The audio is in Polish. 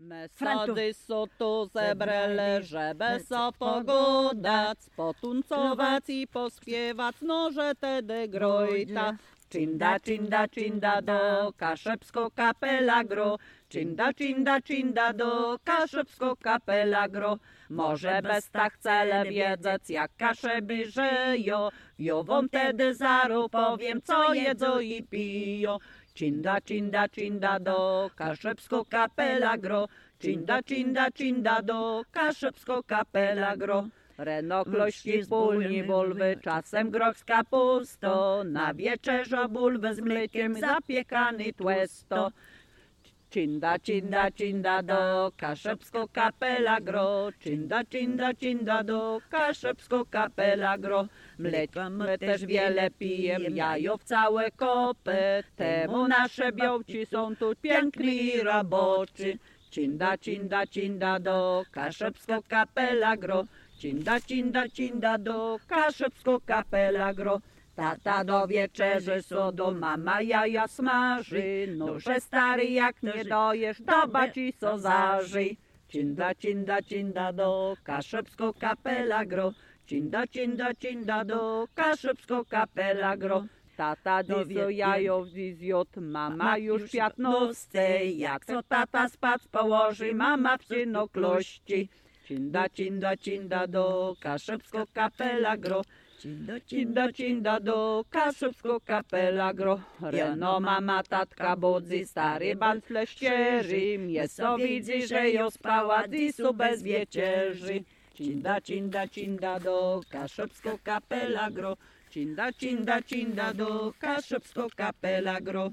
Mesady są tu zebrele, żeby so pogodać, potuncować i pośpiewać, no że tedy grojta. Cinda, cinda, cinda do kaszepsko kapela gro. Cinda, cinda, cinda do kaszepsko kapela gro. Może bez tak cele wiedzieć, jak kaszeby żyją. Jo wam tedy zaru powiem, co jedzą i piją. Cinda, cinda, cinda do kaszepsko kapela gro. Cinda, cinda, cinda do kaszepsko kapela gro. Reno klości z pólni bulwy, czasem groch z kapustą, na wieczerzo bulwy z mlekiem zapiekany tłesto. Cinda, cinda, cinda do kaszepsko kapela gro, cinda, cinda, cinda do kaszepsko kapela gro. Mleka my też wiele pijem, jajo w całe kopy, temu nasze białci są tu piękni i roboczy. Cinda, cinda, cinda do kaszepsko kapela gro, cinda, cinda, cinda do kaszepsko kapela gro. Tata do wieczerzy sodo, mama jaja smaży, no że stary jak nie dojesz, do baci co zaży. Cinda, cinda, cinda do kaszepsko kapela gro, cinda, cinda, cinda do kaszepsko kapela gro. Tata dizo jajo wzjot, mama już piatnostce, jak co tata spać położy, mama w klości. Cinda, cinda, cinda do kaszepsko kapela gro, Cinda, cinda, cinda do kaszubsko kapela gro. Reno mama, tatka bodzi, stary bal fleścierzy. Miesto widzi, że ją spała, disu bez wieczerzy. Cinda, cinda, cinda do kaszubsko kapela gro. Cinda, cinda, cinda do kaszubsko kapela gro.